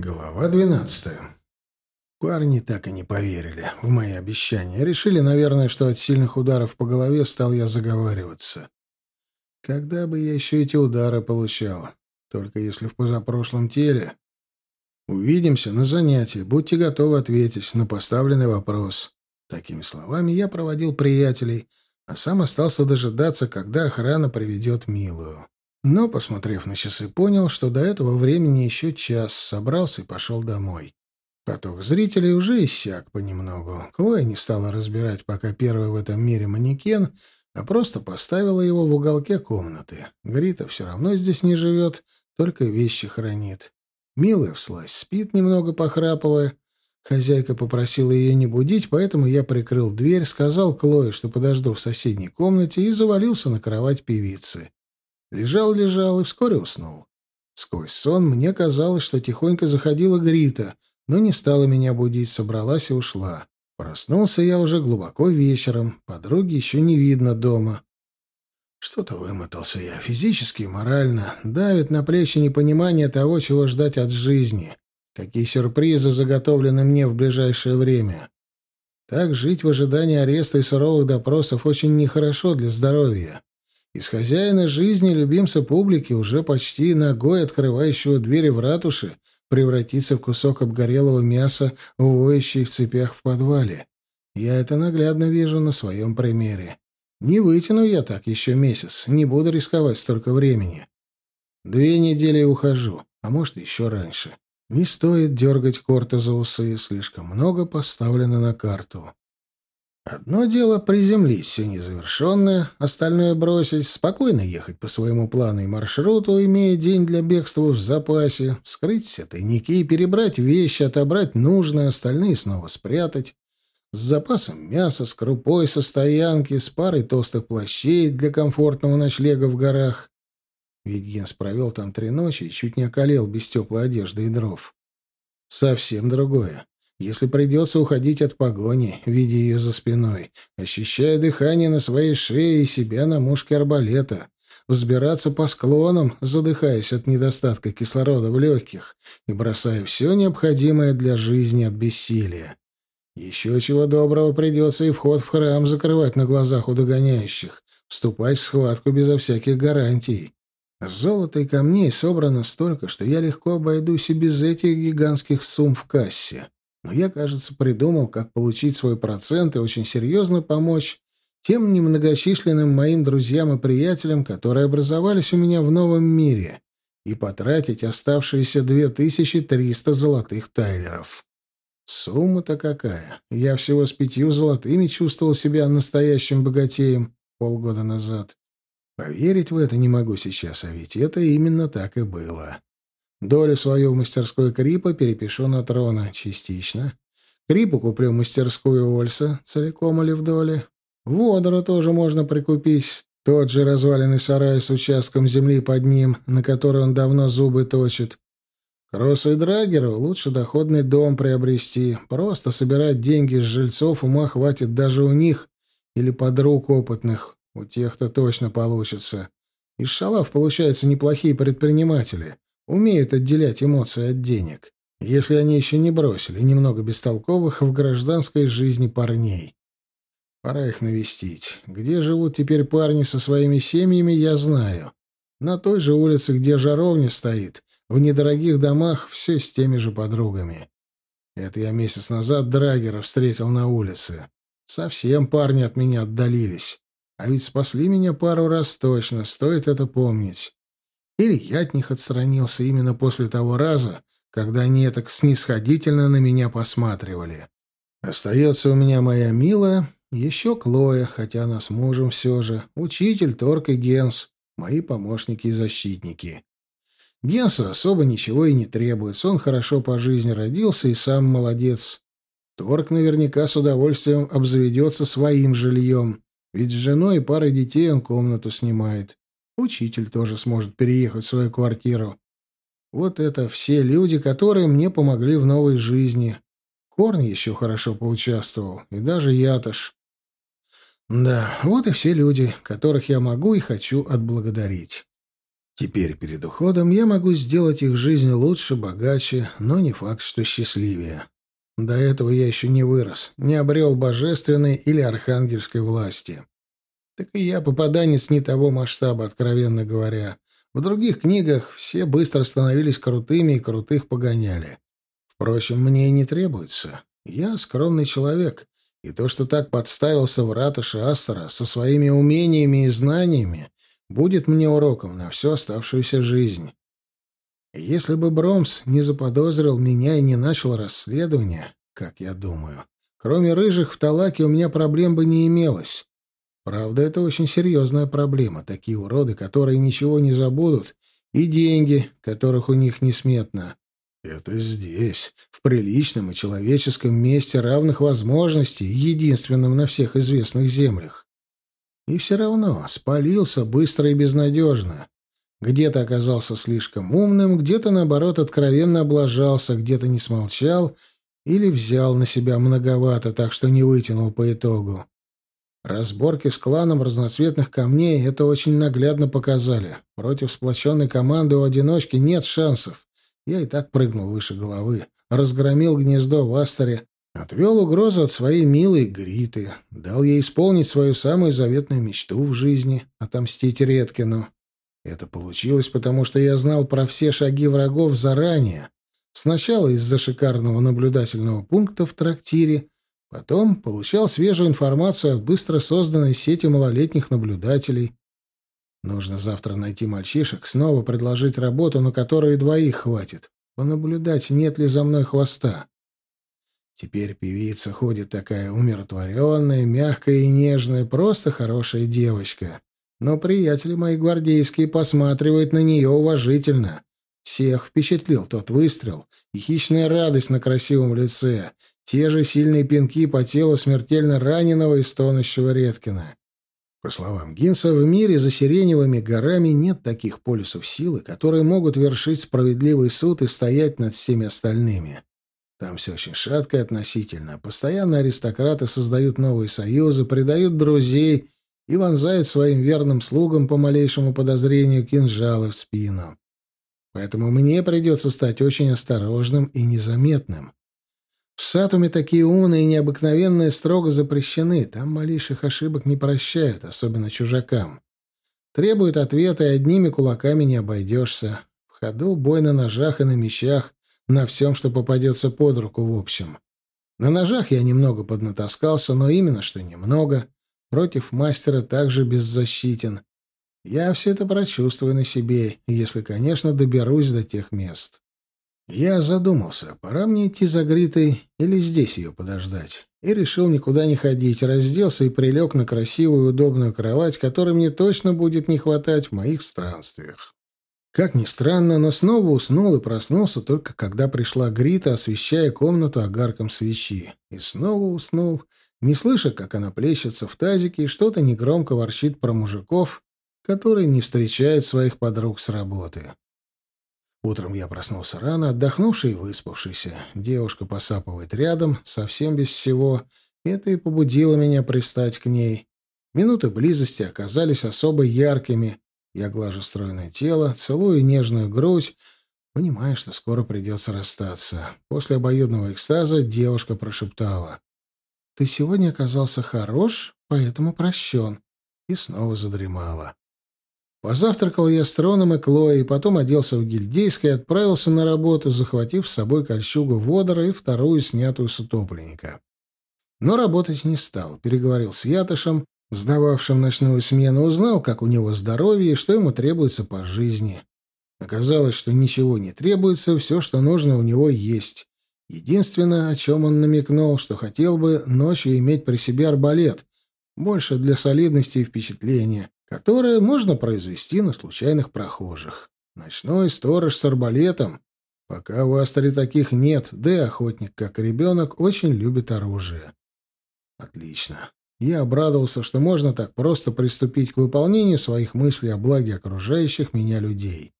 Глава двенадцатая. Парни так и не поверили в мои обещания. Решили, наверное, что от сильных ударов по голове стал я заговариваться. Когда бы я еще эти удары получал? Только если в позапрошлом теле. Увидимся на занятии. Будьте готовы ответить на поставленный вопрос. Такими словами я проводил приятелей, а сам остался дожидаться, когда охрана приведет милую. Но, посмотрев на часы, понял, что до этого времени еще час, собрался и пошел домой. Поток зрителей уже иссяк понемногу. Клоя не стала разбирать пока первый в этом мире манекен, а просто поставила его в уголке комнаты. Грита все равно здесь не живет, только вещи хранит. Милая вслась спит, немного похрапывая. Хозяйка попросила ее не будить, поэтому я прикрыл дверь, сказал Клое, что подожду в соседней комнате, и завалился на кровать певицы. Лежал-лежал и вскоре уснул. Сквозь сон мне казалось, что тихонько заходила Грита, но не стала меня будить, собралась и ушла. Проснулся я уже глубоко вечером, подруги еще не видно дома. Что-то вымотался я, физически и морально. Давит на плечи непонимание того, чего ждать от жизни. Какие сюрпризы заготовлены мне в ближайшее время. Так жить в ожидании ареста и суровых допросов очень нехорошо для здоровья. Из хозяина жизни любимца публики, уже почти ногой открывающего двери в ратуше, превратиться в кусок обгорелого мяса, воющий в цепях в подвале. Я это наглядно вижу на своем примере. Не вытяну я так еще месяц, не буду рисковать столько времени. Две недели ухожу, а может, еще раньше. Не стоит дергать корта за усы, слишком много поставлено на карту. Одно дело приземлить все незавершенное, остальное бросить, спокойно ехать по своему плану и маршруту, имея день для бегства в запасе, вскрыть все тайники, перебрать вещи, отобрать нужное, остальные снова спрятать. С запасом мяса, с крупой со стоянки, с парой толстых плащей для комфортного ночлега в горах. Ведь Генс провел там три ночи и чуть не околел без теплой одежды и дров. Совсем другое. Если придется уходить от погони, видя ее за спиной, ощущая дыхание на своей шее и себя на мушке арбалета, взбираться по склонам, задыхаясь от недостатка кислорода в легких и бросая все необходимое для жизни от бессилия. Еще чего доброго придется и вход в храм закрывать на глазах у догоняющих, вступать в схватку безо всяких гарантий. Золота и камней собрано столько, что я легко обойдусь и без этих гигантских сумм в кассе. Но я, кажется, придумал, как получить свой процент и очень серьезно помочь тем немногочисленным моим друзьям и приятелям, которые образовались у меня в новом мире, и потратить оставшиеся 2300 золотых тайлеров. Сумма-то какая! Я всего с пятью золотыми чувствовал себя настоящим богатеем полгода назад. Поверить в это не могу сейчас, а ведь это именно так и было. Долю свою в мастерской Крипа перепишу на трона частично. Крипу куплю мастерскую Ольса целиком или в доле. Водора тоже можно прикупить. Тот же разваленный сарай с участком земли под ним, на который он давно зубы точит. Кроссу и Драгеру лучше доходный дом приобрести. Просто собирать деньги с жильцов ума хватит даже у них или подруг опытных. У тех-то точно получится. Из шалав, получаются неплохие предприниматели. Умеют отделять эмоции от денег, если они еще не бросили немного бестолковых в гражданской жизни парней. Пора их навестить. Где живут теперь парни со своими семьями, я знаю. На той же улице, где жаровня стоит, в недорогих домах, все с теми же подругами. Это я месяц назад Драгера встретил на улице. Совсем парни от меня отдалились. А ведь спасли меня пару раз точно, стоит это помнить. Или я от них отстранился именно после того раза, когда они так снисходительно на меня посматривали. Остается у меня моя милая, еще Клоя, хотя она с мужем все же, учитель, Торг и Генс, мои помощники и защитники. Генса особо ничего и не требуется, он хорошо по жизни родился и сам молодец. Торг наверняка с удовольствием обзаведется своим жильем, ведь с женой и парой детей он комнату снимает. Учитель тоже сможет переехать в свою квартиру. Вот это все люди, которые мне помогли в новой жизни. Корн еще хорошо поучаствовал, и даже Ятош. Да, вот и все люди, которых я могу и хочу отблагодарить. Теперь перед уходом я могу сделать их жизнь лучше, богаче, но не факт, что счастливее. До этого я еще не вырос, не обрел божественной или архангельской власти. Так и я попаданец не того масштаба, откровенно говоря. В других книгах все быстро становились крутыми и крутых погоняли. Впрочем, мне и не требуется. Я скромный человек, и то, что так подставился в ратуше Астера со своими умениями и знаниями, будет мне уроком на всю оставшуюся жизнь. Если бы Бромс не заподозрил меня и не начал расследование, как я думаю, кроме рыжих в Талаке у меня проблем бы не имелось. Правда, это очень серьезная проблема. Такие уроды, которые ничего не забудут, и деньги, которых у них несметно. Это здесь, в приличном и человеческом месте равных возможностей, единственном на всех известных землях. И все равно спалился быстро и безнадежно. Где-то оказался слишком умным, где-то, наоборот, откровенно облажался, где-то не смолчал или взял на себя многовато, так что не вытянул по итогу. Разборки с кланом разноцветных камней это очень наглядно показали. Против сплоченной команды у одиночки нет шансов. Я и так прыгнул выше головы, разгромил гнездо в Астере, отвел угрозу от своей милой Гриты, дал ей исполнить свою самую заветную мечту в жизни — отомстить Редкину. Это получилось, потому что я знал про все шаги врагов заранее. Сначала из-за шикарного наблюдательного пункта в трактире, потом получал свежую информацию от быстро созданной сети малолетних наблюдателей. Нужно завтра найти мальчишек, снова предложить работу, на которую двоих хватит. Понаблюдать, нет ли за мной хвоста. Теперь певица ходит такая умиротворенная, мягкая и нежная, просто хорошая девочка. Но приятели мои гвардейские посматривают на нее уважительно. Всех впечатлил тот выстрел и хищная радость на красивом лице, те же сильные пинки по телу смертельно раненого и стонущего Редкина. По словам Гинса, в мире за Сиреневыми горами нет таких полюсов силы, которые могут вершить справедливый суд и стоять над всеми остальными. Там все очень шатко и относительно. Постоянно аристократы создают новые союзы, предают друзей и вонзает своим верным слугам по малейшему подозрению кинжалы в спину. Поэтому мне придется стать очень осторожным и незаметным. В Сатуме такие умные и необыкновенные строго запрещены, там малейших ошибок не прощают, особенно чужакам. Требуют ответа, и одними кулаками не обойдешься. В ходу бой на ножах и на мечах, на всем, что попадется под руку в общем. На ножах я немного поднатаскался, но именно что немного — против мастера также беззащитен. Я все это прочувствую на себе, если, конечно, доберусь до тех мест. Я задумался, пора мне идти за Гритой или здесь ее подождать. И решил никуда не ходить, разделся и прилег на красивую удобную кровать, которой мне точно будет не хватать в моих странствиях. Как ни странно, но снова уснул и проснулся только когда пришла Грита, освещая комнату огарком свечи. И снова уснул, не слыша, как она плещется в тазике и что-то негромко ворчит про мужиков, которые не встречают своих подруг с работы. Утром я проснулся рано, отдохнувший и выспавшийся. Девушка посапывает рядом, совсем без всего. Это и побудило меня пристать к ней. Минуты близости оказались особо яркими. Я глажу стройное тело, целую нежную грудь, понимая, что скоро придется расстаться. После обоюдного экстаза девушка прошептала. Ты сегодня оказался хорош, поэтому прощен. И снова задремала. Позавтракал я с Троном и Клоей, потом оделся в гильдейское и отправился на работу, захватив с собой кольчугу водора и вторую, снятую с утопленника. Но работать не стал. Переговорил с Ятышем, сдававшим ночную смену, узнал, как у него здоровье и что ему требуется по жизни. Оказалось, что ничего не требуется, все, что нужно, у него есть. Единственное, о чем он намекнул, что хотел бы ночью иметь при себе арбалет, больше для солидности и впечатления, которое можно произвести на случайных прохожих. Ночной сторож с арбалетом. Пока в Астре таких нет, да и охотник, как ребенок, очень любит оружие. Отлично. Я обрадовался, что можно так просто приступить к выполнению своих мыслей о благе окружающих меня людей.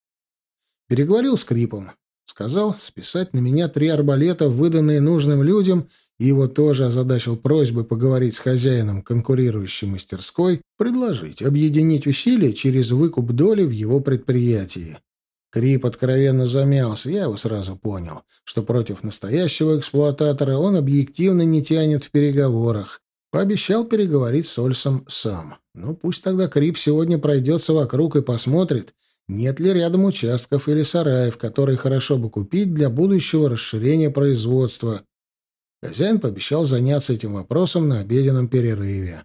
Переговорил с Крипом. Сказал списать на меня три арбалета, выданные нужным людям, его тоже озадачил просьбой поговорить с хозяином конкурирующей мастерской, предложить объединить усилия через выкуп доли в его предприятии. Крип откровенно замялся, я его сразу понял, что против настоящего эксплуататора он объективно не тянет в переговорах. Пообещал переговорить с Ольсом сам. Ну, пусть тогда Крип сегодня пройдется вокруг и посмотрит, нет ли рядом участков или сараев, которые хорошо бы купить для будущего расширения производства. Хозяин пообещал заняться этим вопросом на обеденном перерыве.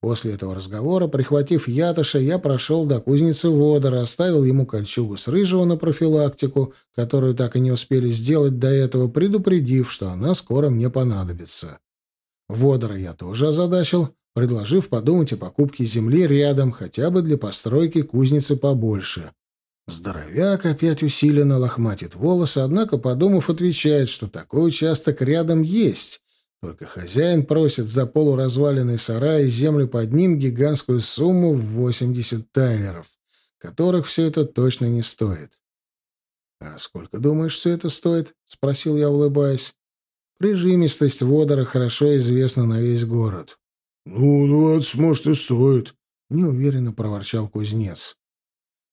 После этого разговора, прихватив Ятыша, я прошел до кузницы Водора, оставил ему кольчугу с рыжего на профилактику, которую так и не успели сделать до этого, предупредив, что она скоро мне понадобится. Водора я тоже озадачил, предложив подумать о покупке земли рядом, хотя бы для постройки кузницы побольше. Здоровяк опять усиленно лохматит волосы, однако, подумав, отвечает, что такой участок рядом есть, только хозяин просит за полуразваленный сарай и землю под ним гигантскую сумму в 80 тайлеров, которых все это точно не стоит. — А сколько, думаешь, все это стоит? — спросил я, улыбаясь. Прижимистость водора хорошо известна на весь город. «Ну, двадцать, может, и стоит», — неуверенно проворчал кузнец.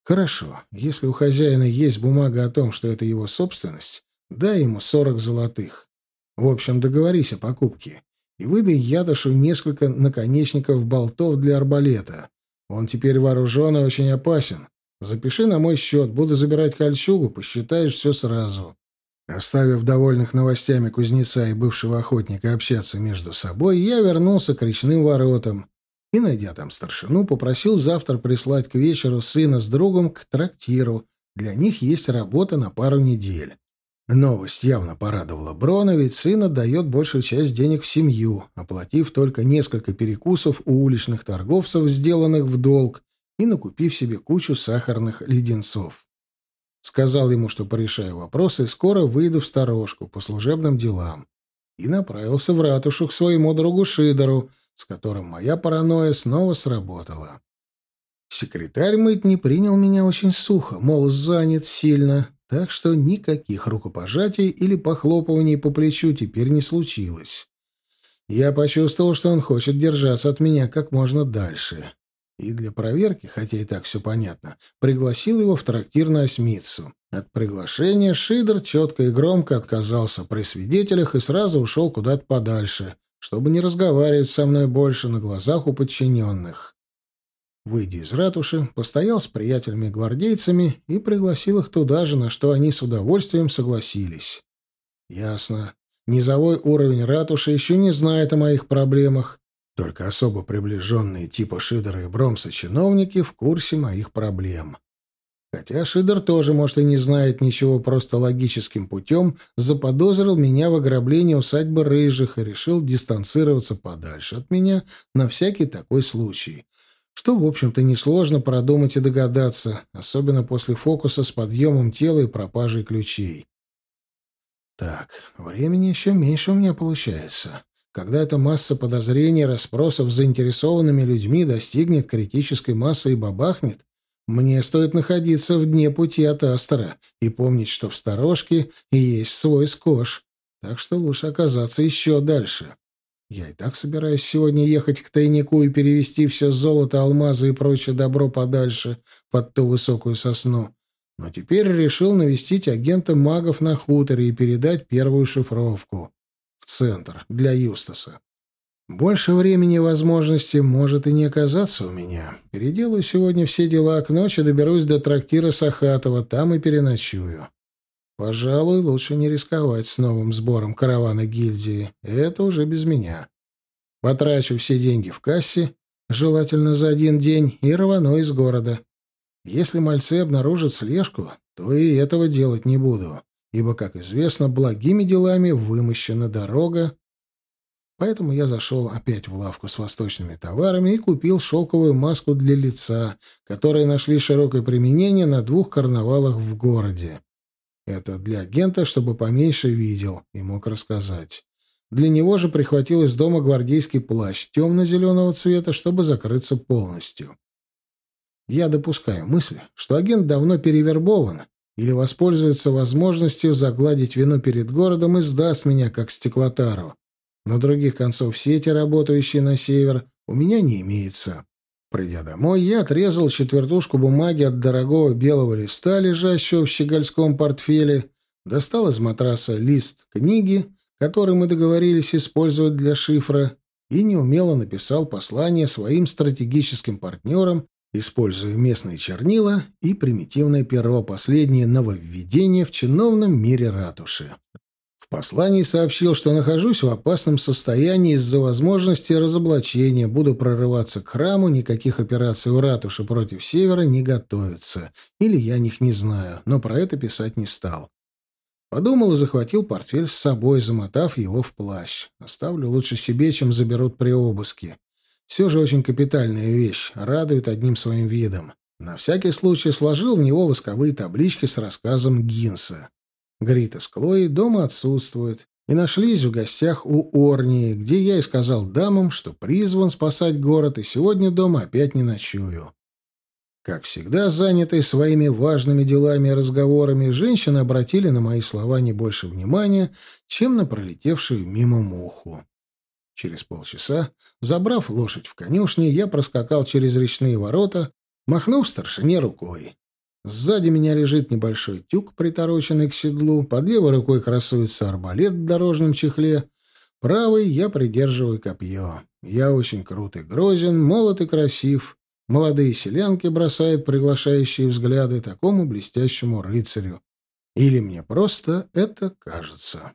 «Хорошо. Если у хозяина есть бумага о том, что это его собственность, дай ему сорок золотых. В общем, договорись о покупке. И выдай Ядышу несколько наконечников болтов для арбалета. Он теперь вооружен и очень опасен. Запиши на мой счет, буду забирать кольчугу, посчитаешь все сразу. Оставив довольных новостями кузнеца и бывшего охотника общаться между собой, я вернулся к речным воротам и, найдя там старшину, попросил завтра прислать к вечеру сына с другом к трактиру. Для них есть работа на пару недель. Новость явно порадовала Брона, ведь сын отдает большую часть денег в семью, оплатив только несколько перекусов у уличных торговцев, сделанных в долг, и накупив себе кучу сахарных леденцов. Сказал ему, что порешаю вопросы, скоро выйду в сторожку по служебным делам. И направился в ратушу к своему другу Шидору, с которым моя паранойя снова сработала. Секретарь мыть не принял меня очень сухо, мол, занят сильно, так что никаких рукопожатий или похлопываний по плечу теперь не случилось. Я почувствовал, что он хочет держаться от меня как можно дальше и для проверки, хотя и так все понятно, пригласил его в трактир на осмицу. От приглашения Шидер четко и громко отказался при свидетелях и сразу ушел куда-то подальше, чтобы не разговаривать со мной больше на глазах у подчиненных. Выйдя из ратуши, постоял с приятелями-гвардейцами и пригласил их туда же, на что они с удовольствием согласились. Ясно. Низовой уровень ратуши еще не знает о моих проблемах, только особо приближенные типа Шидера и Бромса чиновники в курсе моих проблем. Хотя Шидер тоже, может, и не знает ничего, просто логическим путем заподозрил меня в ограблении усадьбы Рыжих и решил дистанцироваться подальше от меня на всякий такой случай. Что, в общем-то, несложно продумать и догадаться, особенно после фокуса с подъемом тела и пропажей ключей. Так, времени еще меньше у меня получается. Когда эта масса подозрений и расспросов с заинтересованными людьми достигнет критической массы и бабахнет, мне стоит находиться в дне пути от Астера и помнить, что в сторожке есть свой скош. Так что лучше оказаться еще дальше. Я и так собираюсь сегодня ехать к тайнику и перевести все золото, алмазы и прочее добро подальше, под ту высокую сосну. Но теперь решил навестить агента магов на хуторе и передать первую шифровку центр для Юстаса. Больше времени и возможностей может и не оказаться у меня. Переделаю сегодня все дела к ночи, доберусь до трактира Сахатова, там и переночую. Пожалуй, лучше не рисковать с новым сбором каравана гильдии. Это уже без меня. Потрачу все деньги в кассе, желательно за один день, и рвану из города. Если мальцы обнаружат слежку, то и этого делать не буду ибо, как известно, благими делами вымощена дорога. Поэтому я зашел опять в лавку с восточными товарами и купил шелковую маску для лица, которые нашли широкое применение на двух карнавалах в городе. Это для агента, чтобы поменьше видел и мог рассказать. Для него же прихватил из дома гвардейский плащ темно-зеленого цвета, чтобы закрыться полностью. Я допускаю мысль, что агент давно перевербован или воспользуется возможностью загладить вину перед городом и сдаст меня как стеклотару. Но других концов сети, работающей на север, у меня не имеется. Придя домой, я отрезал четвертушку бумаги от дорогого белого листа, лежащего в щегольском портфеле, достал из матраса лист книги, который мы договорились использовать для шифра, и неумело написал послание своим стратегическим партнерам, используя местные чернила и примитивное перо, последнее нововведение в чиновном мире ратуши. В послании сообщил, что нахожусь в опасном состоянии из-за возможности разоблачения, буду прорываться к храму, никаких операций у ратуши против севера не готовится. Или я них не знаю, но про это писать не стал. Подумал и захватил портфель с собой, замотав его в плащ. Оставлю лучше себе, чем заберут при обыске. Все же очень капитальная вещь, радует одним своим видом. На всякий случай сложил в него восковые таблички с рассказом Гинса. Грита с Клоей дома отсутствуют и нашлись в гостях у Орнии, где я и сказал дамам, что призван спасать город, и сегодня дома опять не ночую. Как всегда, занятые своими важными делами и разговорами, женщины обратили на мои слова не больше внимания, чем на пролетевшую мимо муху. Через полчаса, забрав лошадь в конюшне, я проскакал через речные ворота, махнув старшине рукой. Сзади меня лежит небольшой тюк, притороченный к седлу, под левой рукой красуется арбалет в дорожном чехле, правой я придерживаю копье. Я очень крут и грозен, молод и красив. Молодые селянки бросают приглашающие взгляды такому блестящему рыцарю. Или мне просто это кажется.